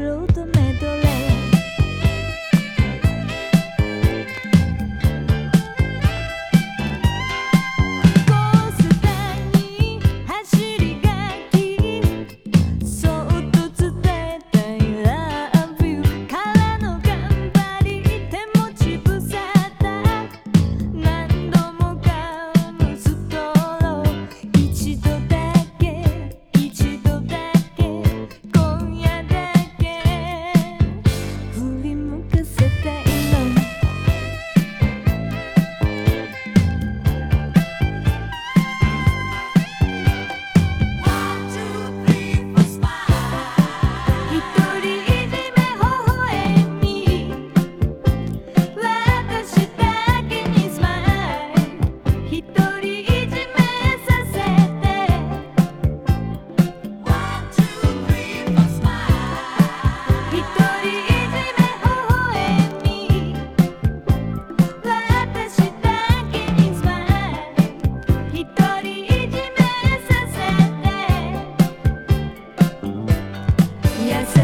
little tomato. yes.